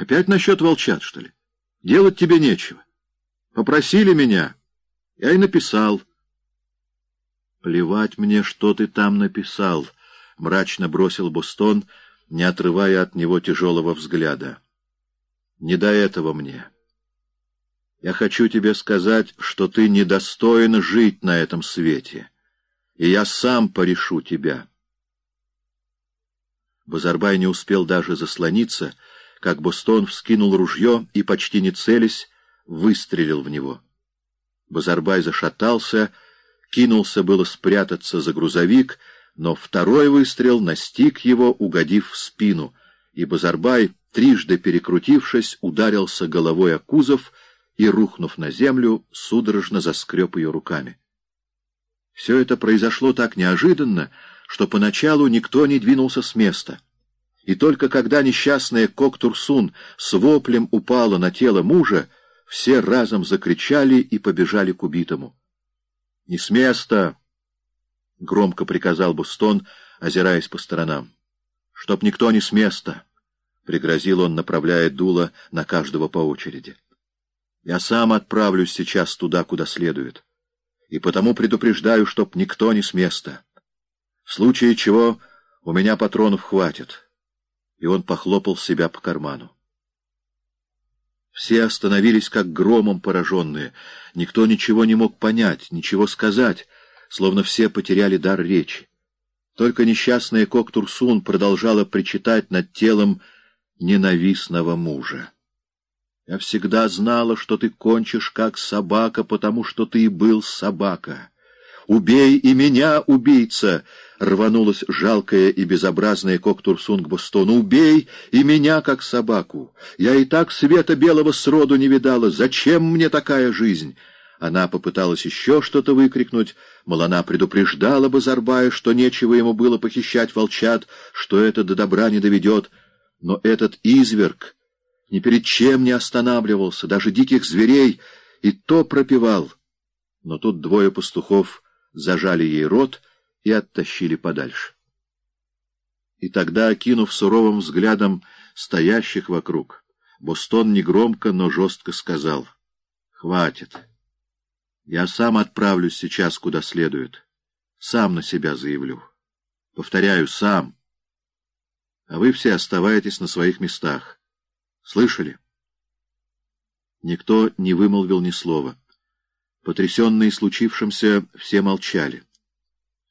Опять насчет волчат, что ли? Делать тебе нечего. Попросили меня. Я и написал. Плевать мне, что ты там написал, — мрачно бросил Бустон, не отрывая от него тяжелого взгляда. Не до этого мне. Я хочу тебе сказать, что ты недостоин жить на этом свете, и я сам порешу тебя. Базарбай не успел даже заслониться, как Бостон вскинул ружье и, почти не целясь, выстрелил в него. Базарбай зашатался, кинулся было спрятаться за грузовик, но второй выстрел настиг его, угодив в спину, и Базарбай, трижды перекрутившись, ударился головой о кузов и, рухнув на землю, судорожно заскреб ее руками. Все это произошло так неожиданно, что поначалу никто не двинулся с места. И только когда несчастная Коктурсун с воплем упала на тело мужа, все разом закричали и побежали к убитому. — Не с места! — громко приказал Бустон, озираясь по сторонам. — Чтоб никто не с места! — пригрозил он, направляя дуло на каждого по очереди. — Я сам отправлюсь сейчас туда, куда следует. И потому предупреждаю, чтоб никто не с места. В случае чего у меня патронов хватит. И он похлопал себя по карману. Все остановились как громом пораженные. Никто ничего не мог понять, ничего сказать, словно все потеряли дар речи. Только несчастная Коктурсун продолжала причитать над телом ненавистного мужа. «Я всегда знала, что ты кончишь как собака, потому что ты и был собака. Убей и меня, убийца!» Рванулась жалкая и безобразная Коктурсун к Бостону. «Убей и меня, как собаку! Я и так света белого сроду не видала. Зачем мне такая жизнь?» Она попыталась еще что-то выкрикнуть, мол, она предупреждала бы Зарбая, что нечего ему было похищать волчат, что это до добра не доведет. Но этот изверг ни перед чем не останавливался, даже диких зверей, и то пропевал. Но тут двое пастухов зажали ей рот и оттащили подальше. И тогда, окинув суровым взглядом стоящих вокруг, Бостон негромко, но жестко сказал, «Хватит. Я сам отправлюсь сейчас куда следует. Сам на себя заявлю. Повторяю, сам. А вы все оставайтесь на своих местах. Слышали?» Никто не вымолвил ни слова. Потрясенные случившимся, все молчали.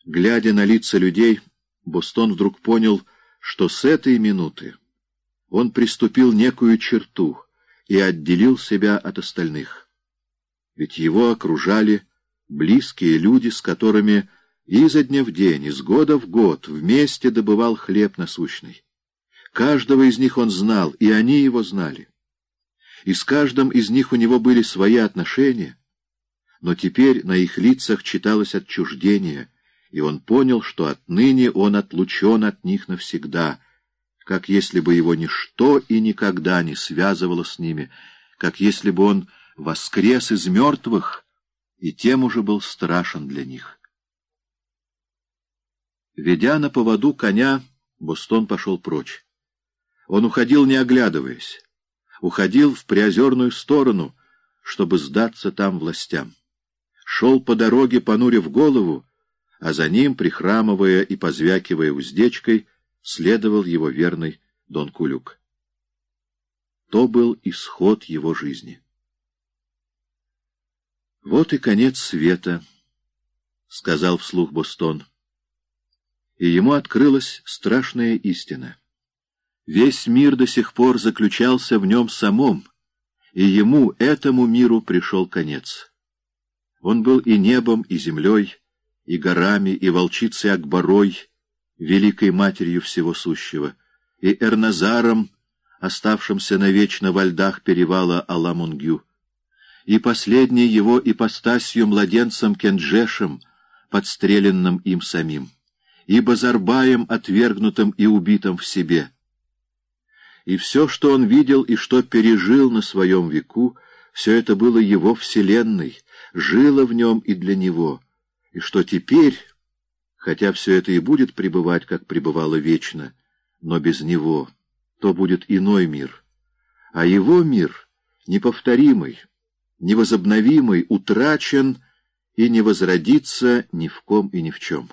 Глядя на лица людей, Бостон вдруг понял, что с этой минуты он приступил некую черту и отделил себя от остальных. Ведь его окружали близкие люди, с которыми изо дня в день, из года в год вместе добывал хлеб насущный. Каждого из них он знал, и они его знали. И с каждым из них у него были свои отношения, но теперь на их лицах читалось отчуждение — и он понял, что отныне он отлучен от них навсегда, как если бы его ничто и никогда не связывало с ними, как если бы он воскрес из мертвых и тем уже был страшен для них. Ведя на поводу коня, Бостон пошел прочь. Он уходил, не оглядываясь, уходил в приозерную сторону, чтобы сдаться там властям. Шел по дороге, понурив голову, а за ним, прихрамывая и позвякивая уздечкой, следовал его верный Дон Кулюк. То был исход его жизни. «Вот и конец света», — сказал вслух Бостон. И ему открылась страшная истина. Весь мир до сих пор заключался в нем самом, и ему, этому миру, пришел конец. Он был и небом, и землей, и горами, и волчицей Акбарой, великой матерью всего сущего, и Эрназаром, оставшимся навечно во льдах перевала Аламунгю, и последней его ипостасью младенцем Кенджешем, подстреленным им самим, и Базарбаем, отвергнутым и убитым в себе. И все, что он видел и что пережил на своем веку, все это было его вселенной, жило в нем и для него — и что теперь, хотя все это и будет пребывать, как пребывало вечно, но без него, то будет иной мир. а его мир неповторимый, невозобновимый, утрачен и не возродится ни в ком и ни в чем.